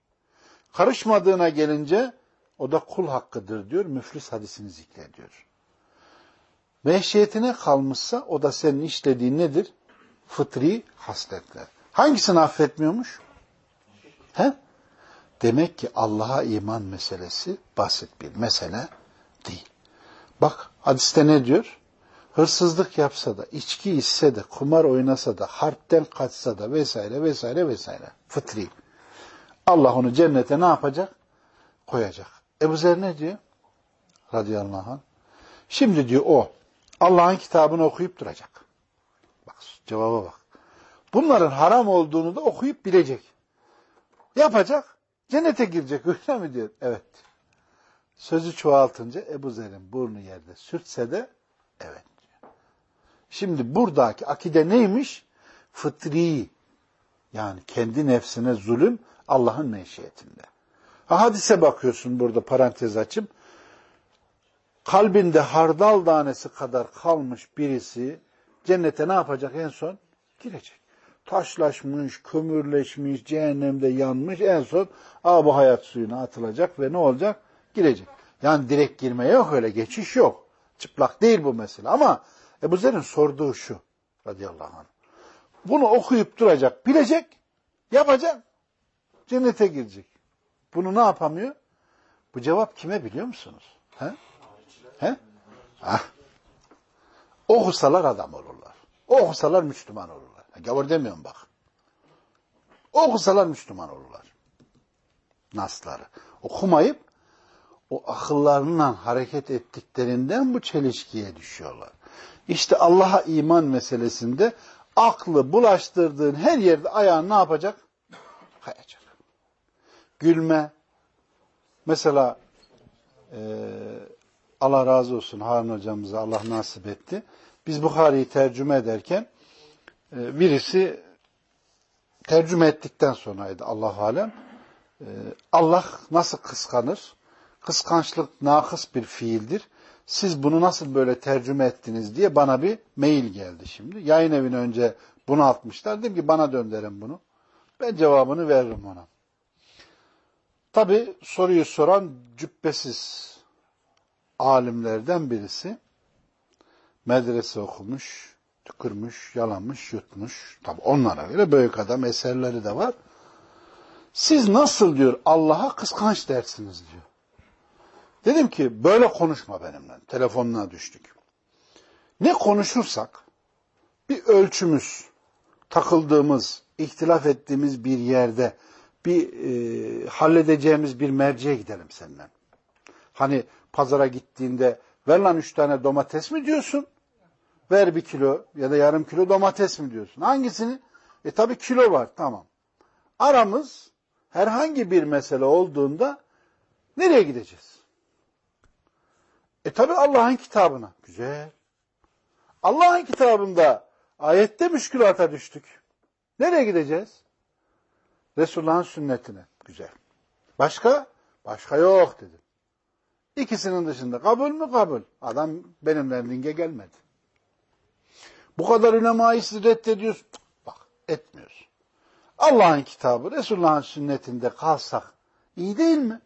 Karışmadığına gelince o da kul hakkıdır diyor. Müflis hadisini zikrediyor. Meşiyetine kalmışsa o da senin işlediğin nedir? Fıtri hasletler. Hangisini affetmiyormuş? He? Demek ki Allah'a iman meselesi basit bir mesele değil. Bak hadiste ne diyor? Hırsızlık yapsa da, içki içse de, kumar oynasa da, harpten kaçsa da vesaire vesaire vesaire. Fıtri. Allah onu cennete ne yapacak? Koyacak. Ebu Zer ne diyor? Radıyallahu anh. Şimdi diyor o Allah'ın kitabını okuyup duracak. Bak cevaba bak. Bunların haram olduğunu da okuyup bilecek. Yapacak. Cennete girecek öyle mi diyor? Evet. Sözü çoğaltınca Ebu Zer'in burnu yerde sürtse de evet diyor. Şimdi buradaki akide neymiş? Fıtri yani kendi nefsine zulüm Allah'ın meşiyetinde. Ha, hadise bakıyorsun burada parantez açıp kalbinde hardal tanesi kadar kalmış birisi cennete ne yapacak en son? Girecek. Taşlaşmış, kömürleşmiş, cehennemde yanmış en son bu hayat suyuna atılacak ve ne olacak? Girecek. Yani direkt girmeye yok öyle geçiş yok. Çıplak değil bu mesele ama Ebu Zer'in sorduğu şu radıyallahu anh. Bunu okuyup duracak, bilecek, yapacak, cennete girecek. Bunu ne yapamıyor? Bu cevap kime biliyor musunuz? He? He? Ah. Okusalar adam olurlar. Okusalar Müslüman olurlar. Gavur demiyorum bak. Okusalar Müslüman olurlar. Nasları. Okumayıp o akıllarından hareket ettiklerinden bu çelişkiye düşüyorlar. İşte Allah'a iman meselesinde aklı bulaştırdığın her yerde ayağın ne yapacak? Kayacak. Gülme. Mesela e, Allah razı olsun Harun hocamıza Allah nasip etti. Biz Bukhari'yi tercüme ederken e, birisi tercüme ettikten sonraydı Allah alem. E, Allah nasıl kıskanır? Kıskançlık nakıs bir fiildir. Siz bunu nasıl böyle tercüme ettiniz diye bana bir mail geldi şimdi. Yayın evine önce bunu atmışlar. Dedim ki bana döndürün bunu. Ben cevabını veririm ona. Tabi soruyu soran cübbesiz alimlerden birisi medrese okumuş, tükürmüş, yalamış, yutmuş. Tabi onlara göre büyük adam eserleri de var. Siz nasıl diyor Allah'a kıskanç dersiniz diyor. Dedim ki böyle konuşma benimle. Telefonuna düştük. Ne konuşursak bir ölçümüz, takıldığımız, ihtilaf ettiğimiz bir yerde bir e, halledeceğimiz bir merceğe gidelim seninle. Hani pazara gittiğinde ver lan üç tane domates mi diyorsun? Ver bir kilo ya da yarım kilo domates mi diyorsun? Hangisini? E tabi kilo var tamam. Aramız herhangi bir mesele olduğunda nereye gideceğiz? E tabi Allah'ın kitabına. Güzel. Allah'ın kitabında ayette müşkülata düştük. Nereye gideceğiz? Resulullah'ın sünnetine. Güzel. Başka? Başka yok dedi. İkisinin dışında kabul mü kabul? Adam benimle ringe gelmedi. Bu kadar ulemayı siz reddediyorsun. Bak etmiyoruz. Allah'ın kitabı, Resulullah'ın sünnetinde kalsak iyi değil mi?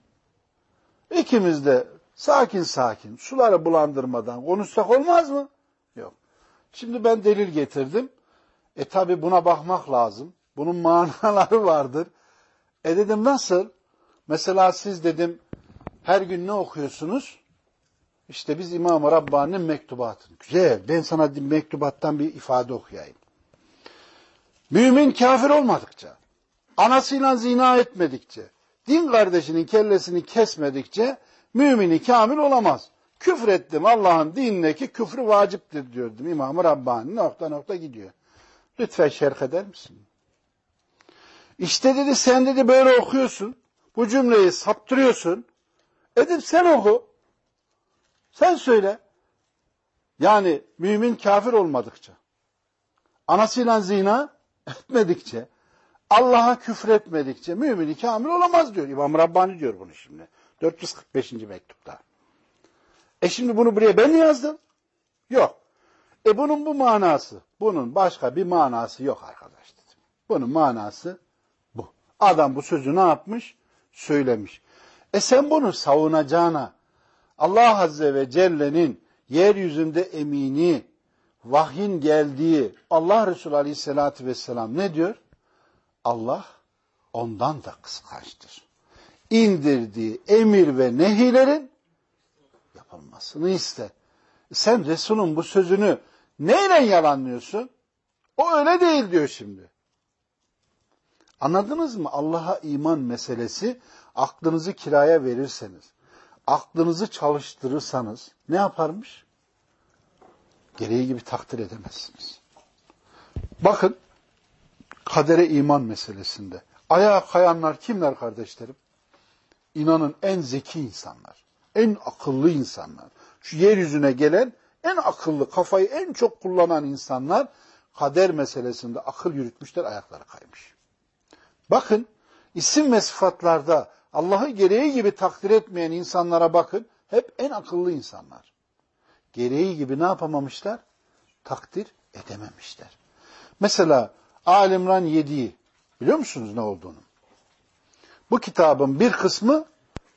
İkimiz de sakin sakin suları bulandırmadan konuşsak olmaz mı? Yok. Şimdi ben delil getirdim. E tabi buna bakmak lazım. Bunun manaları vardır. E dedim nasıl? Mesela siz dedim her gün ne okuyorsunuz? İşte biz İmam-ı Rabbani'nin mektubatını. Güzel. Ben sana mektubattan bir ifade okuyayım. Mümin kafir olmadıkça, anasıyla zina etmedikçe, din kardeşinin kellesini kesmedikçe mümini kamil olamaz. Küfür ettim Allah'ın dinindeki küfrü vaciptir diyordum İmam-ı Rabbani. Nokta nokta gidiyor. Lütfen şerh eder misin? İşte dedi sen dedi böyle okuyorsun. Bu cümleyi saptırıyorsun. Edip sen oku. Sen söyle. Yani mümin kafir olmadıkça, anasıyla zina etmedikçe, Allah'a küfür etmedikçe mümini kamil olamaz diyor. İmam Rabbani diyor bunu şimdi. 445. mektupta. E şimdi bunu buraya ben mi yazdım? Yok. E bunun bu manası, bunun başka bir manası yok arkadaş dedim. Bunun manası bu. Adam bu sözü ne yapmış? Söylemiş. E sen bunu savunacağına Allah Azze ve Celle'nin yeryüzünde emini, vahyin geldiği Allah Resulü Aleyhisselatü Vesselam ne diyor? Allah ondan da kıskançtır. İndirdiği emir ve nehilerin yapılmasını ister. Sen Resul'ün bu sözünü neyle yalanlıyorsun? O öyle değil diyor şimdi. Anladınız mı? Allah'a iman meselesi aklınızı kiraya verirseniz, aklınızı çalıştırırsanız ne yaparmış? Gereği gibi takdir edemezsiniz. Bakın kadere iman meselesinde. Ayağa kayanlar kimler kardeşlerim? İnanın en zeki insanlar, en akıllı insanlar. Şu yeryüzüne gelen en akıllı, kafayı en çok kullanan insanlar kader meselesinde akıl yürütmüşler, ayakları kaymış. Bakın isim ve sıfatlarda Allah'ı gereği gibi takdir etmeyen insanlara bakın. Hep en akıllı insanlar. Gereği gibi ne yapamamışlar? Takdir edememişler. Mesela Alimran 7'yi biliyor musunuz ne olduğunu? Bu kitabın bir kısmı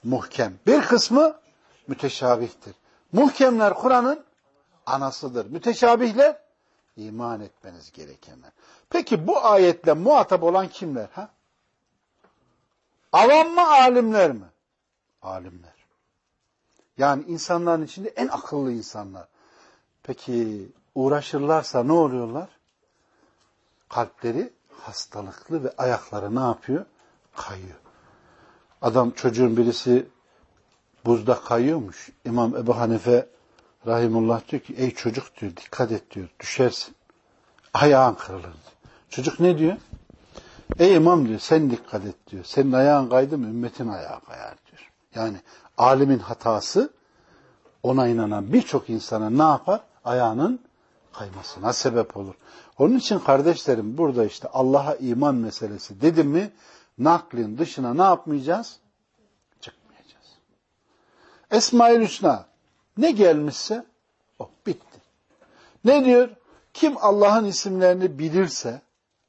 muhkem, bir kısmı müteşabihtir. Muhkemler Kur'an'ın anasıdır. Müteşabihler iman etmeniz gerekenler. Peki bu ayetle muhatap olan kimler? Ha? Avam mı alimler mi? Alimler. Yani insanların içinde en akıllı insanlar. Peki uğraşırlarsa ne oluyorlar? Kalpleri hastalıklı ve ayakları ne yapıyor? Kayıyor. Adam çocuğun birisi buzda kayıyormuş. İmam Ebu Hanife Rahimullah diyor ki ey çocuk diyor dikkat et diyor düşersin. Ayağın kırılır. Çocuk ne diyor? Ey imam diyor sen dikkat et diyor. Senin ayağın kaydı mı ümmetin ayağı kayar diyor. Yani alimin hatası ona inanan birçok insana ne yapar? Ayağının kaymasına sebep olur. Onun için kardeşlerim burada işte Allah'a iman meselesi dedim mi naklin dışına ne yapmayacağız? Çıkmayacağız. Esma-ül Hüsna ne gelmişse o bitti. Ne diyor? Kim Allah'ın isimlerini bilirse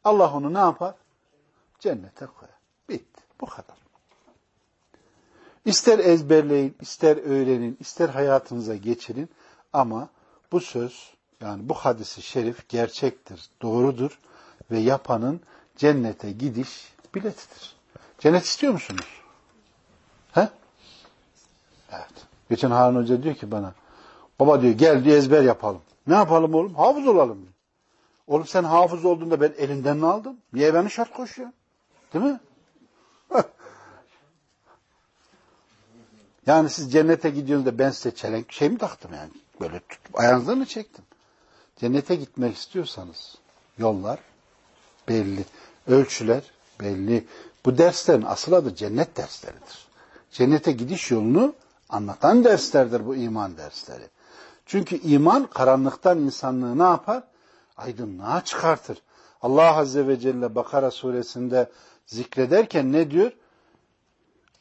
Allah onu ne yapar? Cennete koyar. Bitti. Bu kadar. İster ezberleyin, ister öğrenin, ister hayatınıza geçirin ama bu söz yani bu hadisi şerif gerçektir, doğrudur ve yapanın cennete gidiş biletidir. Cennet istiyor musunuz? He? Evet. Geçen Harun Hoca diyor ki bana, baba diyor gel diyor ezber yapalım. Ne yapalım oğlum? Hafız olalım. Oğlum sen hafız olduğunda ben elinden mi aldım? Niye beni şart koşuyor? Değil mi? yani siz cennete gidiyorsunuz da ben size çelenk şey mi taktım yani? Böyle tutup ayağınızdan mı çektim? Cennete gitmek istiyorsanız yollar belli, ölçüler belli. Bu derslerin asıl adı cennet dersleridir. Cennete gidiş yolunu anlatan derslerdir bu iman dersleri. Çünkü iman karanlıktan insanlığı ne yapar? Aydınlığa çıkartır. Allah Azze ve Celle Bakara suresinde zikrederken ne diyor?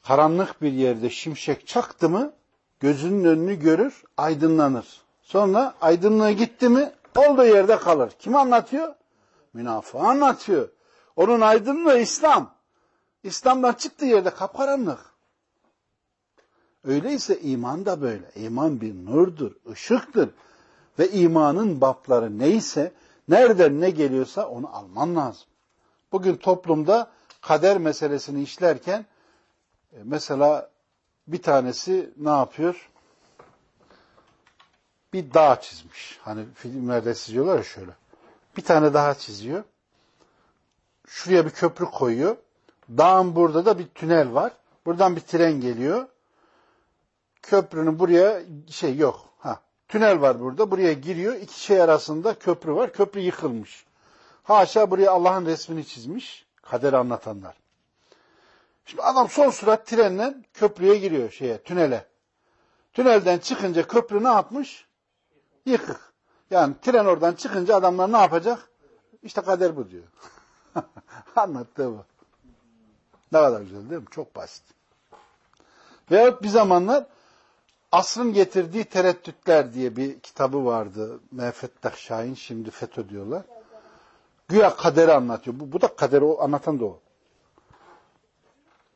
Karanlık bir yerde şimşek çaktı mı gözünün önünü görür, aydınlanır. Sonra aydınlığı gitti mi olduğu yerde kalır. Kim anlatıyor? Münafığı anlatıyor. Onun aydınlığı İslam. İslam'dan çıktığı yerde kapkaranlık. Öyleyse iman da böyle. İman bir nurdur, ışıktır. Ve imanın bapları neyse, nereden ne geliyorsa onu alman lazım. Bugün toplumda kader meselesini işlerken e, mesela bir tanesi ne yapıyor? Bir dağ çizmiş. Hani filmlerde çiziyorlar ya şöyle. Bir tane daha çiziyor. Şuraya bir köprü koyuyor. Dağın burada da bir tünel var. Buradan bir tren geliyor. Köprünün buraya şey yok. Ha, tünel var burada. Buraya giriyor. İki şey arasında köprü var. Köprü yıkılmış. Haşa buraya Allah'ın resmini çizmiş. Kader anlatanlar. Şimdi adam son sürat trenle köprüye giriyor şeye, tünele. Tünelden çıkınca köprü ne yapmış? Yıkık. Yani tren oradan çıkınca adamlar ne yapacak? İşte kader bu diyor. Anlattı bu. Ne kadar güzel değil mi? Çok basit. Veyahut bir zamanlar Asrın getirdiği tereddütler diye bir kitabı vardı. Mehfettah Şahin şimdi FETÖ diyorlar. Güya kaderi anlatıyor. Bu, bu da kaderi o, anlatan da o.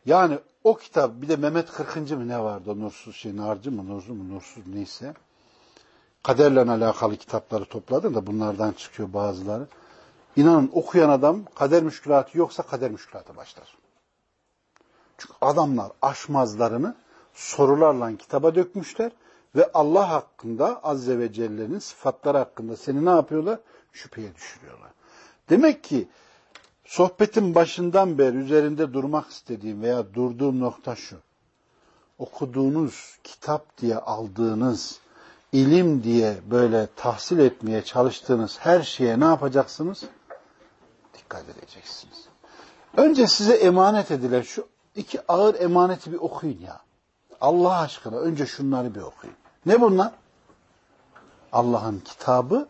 Yani o kitap bir de Mehmet Kırkıncı mı ne vardı? Nursuz şey, Narcı mı, Nursuz mu, Nursuz neyse. Kaderle alakalı kitapları topladım da bunlardan çıkıyor bazıları. İnanın okuyan adam kader müşkülatı yoksa kader müşkülatı başlar. Çünkü adamlar aşmazlarını sorularla kitaba dökmüşler ve Allah hakkında Azze ve Celle'nin sıfatları hakkında seni ne yapıyorlar? Şüpheye düşürüyorlar. Demek ki sohbetin başından beri üzerinde durmak istediğim veya durduğum nokta şu. Okuduğunuz kitap diye aldığınız ilim diye böyle tahsil etmeye çalıştığınız her şeye ne yapacaksınız? Dikkat edeceksiniz. Önce size emanet edilen şu iki ağır emaneti bir okuyun ya. Allah aşkına önce şunları bir okuyun. Ne bunlar? Allah'ın kitabı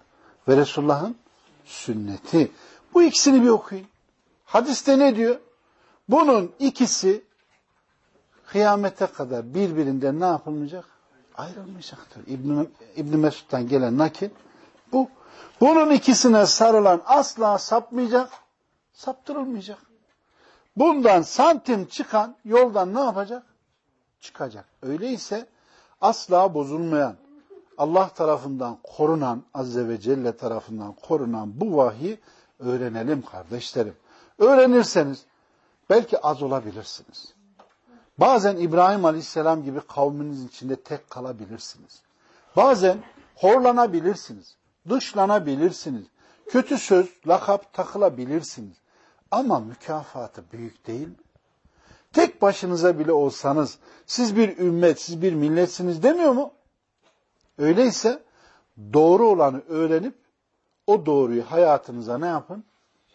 ve Resulullah'ın sünneti. Bu ikisini bir okuyun. Hadiste ne diyor? Bunun ikisi kıyamete kadar birbirinden ne yapılmayacak? Ayrılmayacaktır. İbn, İbn Mesud'dan gelen nakil bu. Bunun ikisine sarılan asla sapmayacak, saptırılmayacak. Bundan santim çıkan yoldan ne yapacak? çıkacak. Öyleyse asla bozulmayan, Allah tarafından korunan, Azze ve Celle tarafından korunan bu vahiy öğrenelim kardeşlerim. Öğrenirseniz belki az olabilirsiniz. Bazen İbrahim Aleyhisselam gibi kavminizin içinde tek kalabilirsiniz. Bazen horlanabilirsiniz, dışlanabilirsiniz, kötü söz, lakap takılabilirsiniz. Ama mükafatı büyük değil mi? Tek başınıza bile olsanız siz bir ümmet, siz bir milletsiniz demiyor mu? Öyleyse doğru olanı öğrenip o doğruyu hayatınıza ne yapın?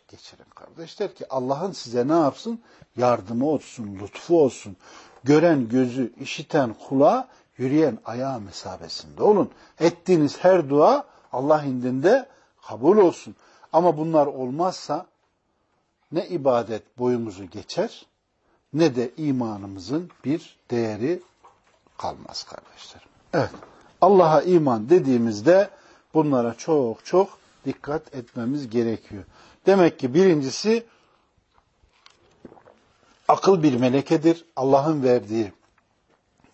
Geçirin kardeşler ki Allah'ın size ne yapsın? Yardımı olsun, lütfu olsun. Gören gözü, işiten kulağı yürüyen ayağı mesabesinde olun. Ettiğiniz her dua Allah indinde kabul olsun. Ama bunlar olmazsa ne ibadet boyumuzu geçer ne de imanımızın bir değeri kalmaz kardeşlerim. Evet. Allah'a iman dediğimizde bunlara çok çok dikkat etmemiz gerekiyor. Demek ki birincisi akıl bir melekedir. Allah'ın verdiği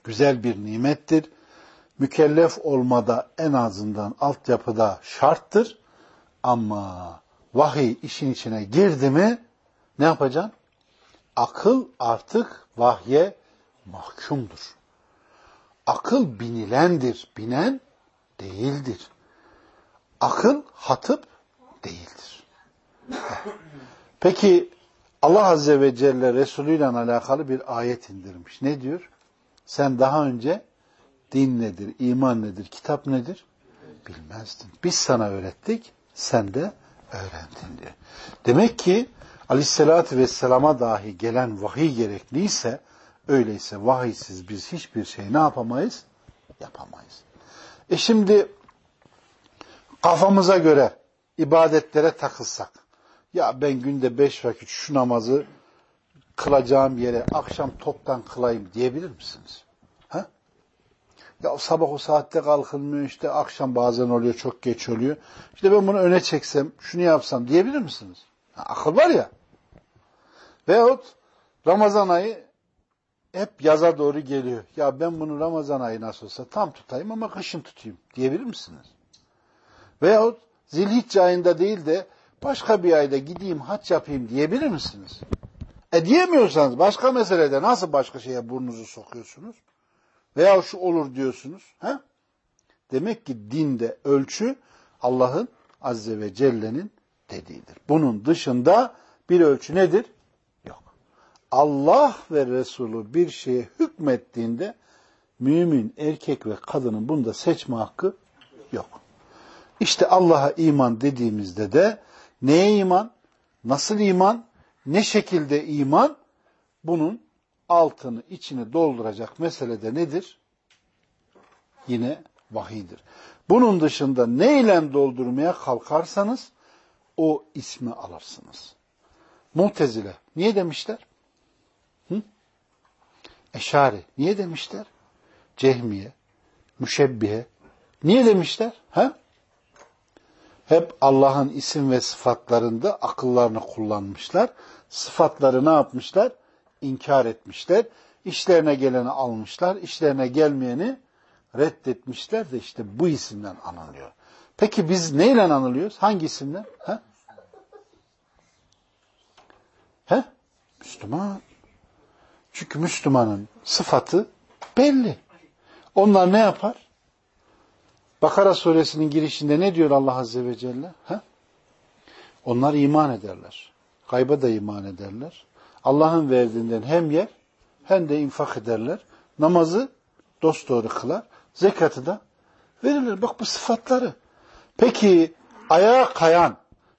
güzel bir nimettir. Mükellef olmada en azından altyapıda şarttır. Ama vahiy işin içine girdi mi ne yapacaksın? Akıl artık vahye mahkumdur. Akıl binilendir, binen değildir. Akıl hatıp değildir. Peki Allah Azze ve Celle Resulü ile alakalı bir ayet indirmiş. Ne diyor? Sen daha önce din nedir, iman nedir, kitap nedir bilmezdin. Biz sana öğrettik, sen de öğrendin diyor. Demek ki Aleyhisselatü Vesselam'a dahi gelen vahiy gerekliyse, öyleyse vahiysiz biz hiçbir şey ne yapamayız? Yapamayız. E şimdi kafamıza göre ibadetlere takılsak, ya ben günde beş vakit şu namazı kılacağım yere akşam toptan kılayım diyebilir misiniz? Ha? Ya sabah o saatte kalkılmıyor işte akşam bazen oluyor çok geç oluyor. İşte ben bunu öne çeksem şunu yapsam diyebilir misiniz? Ha, akıl var ya. Veyahut Ramazan ayı hep yaza doğru geliyor. Ya ben bunu Ramazan ayı nasıl olsa tam tutayım ama kışın tutayım diyebilir misiniz? Veyahut Zilhicce ayında değil de başka bir ayda gideyim haç yapayım diyebilir misiniz? E diyemiyorsanız başka meselede nasıl başka şeye burnunuzu sokuyorsunuz? Veya şu olur diyorsunuz. He? Demek ki dinde ölçü Allah'ın Azze ve Celle'nin dediğidir. Bunun dışında bir ölçü nedir? Allah ve Resulü bir şeye hükmettiğinde mümin erkek ve kadının bunda seçme hakkı yok. İşte Allah'a iman dediğimizde de neye iman, nasıl iman, ne şekilde iman bunun altını içini dolduracak meselede nedir? Yine vahiydir. Bunun dışında neyle doldurmaya kalkarsanız o ismi alırsınız. Muhtezile niye demişler? Eşari niye demişler? Cehmiye, Müşebbihe niye demişler? Ha? Hep Allah'ın isim ve sıfatlarında akıllarını kullanmışlar. Sıfatları ne yapmışlar? İnkar etmişler. İşlerine geleni almışlar. İşlerine gelmeyeni reddetmişler de işte bu isimden anılıyor. Peki biz neyle anılıyoruz? Hangi isimle? He? He? Müslüman. Çünkü Müslümanın sıfatı belli. Onlar ne yapar? Bakara suresinin girişinde ne diyor Allah Azze ve Celle? He? Onlar iman ederler. Kayba da iman ederler. Allah'ın verdiğinden hem yer hem de infak ederler. Namazı dosdoğru kılar. Zekatı da verirler. Bak bu sıfatları. Peki ayağa kayan,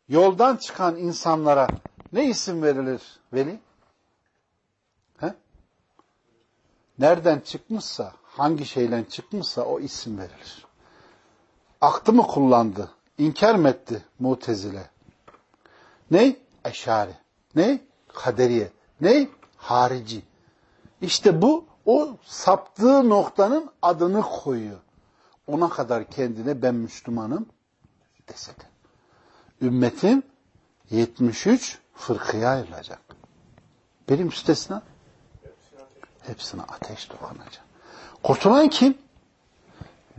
yoldan çıkan insanlara ne isim verilir veli? He? Nereden çıkmışsa, hangi şeyden çıkmışsa o isim verilir. Aktı mı kullandı? İnkar mı etti mutezile? Ne? Eşari. Ne? Kaderiye. Ne? Harici. İşte bu o saptığı noktanın adını koyuyor. Ona kadar kendine ben Müslümanım dese de. Ümmetin 73 fırkıya ayrılacak. Benim müstesna hepsine ateş dokunacak. Kurtulan kim?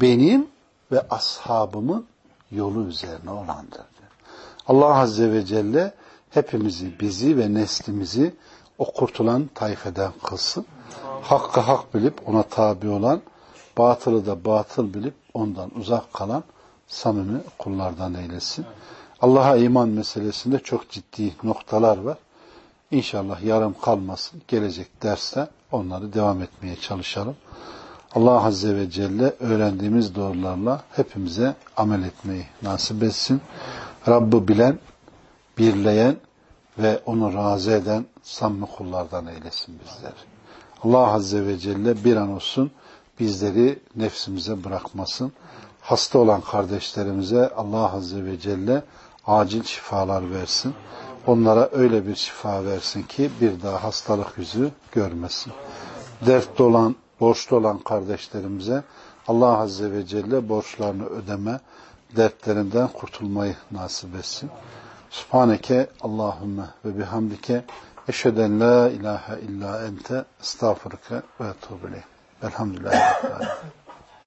Benim ve ashabımın yolu üzerine olandır. Allah Azze ve Celle hepimizi, bizi ve neslimizi o kurtulan tayfeden kılsın. Hakkı hak bilip ona tabi olan, batılı da batıl bilip ondan uzak kalan samimi kullardan eylesin. Allah'a iman meselesinde çok ciddi noktalar var. İnşallah yarım kalmasın. Gelecek derste onları devam etmeye çalışalım. Allah Azze ve Celle öğrendiğimiz doğrularla hepimize amel etmeyi nasip etsin. Rabbı bilen, birleyen ve onu razı eden samimi kullardan eylesin bizleri. Allah Azze ve Celle bir an olsun bizleri nefsimize bırakmasın. Hasta olan kardeşlerimize Allah Azze ve Celle acil şifalar versin. Onlara öyle bir şifa versin ki bir daha hastalık yüzü görmesin. Dertli olan, borçlu olan kardeşlerimize Allah Azze ve Celle borçlarını ödeme, dertlerinden kurtulmayı nasip etsin. Subhaneke Allahümme ve bihamdike eşheden la ilahe illa ente estağfurke ve etubile. Alemin.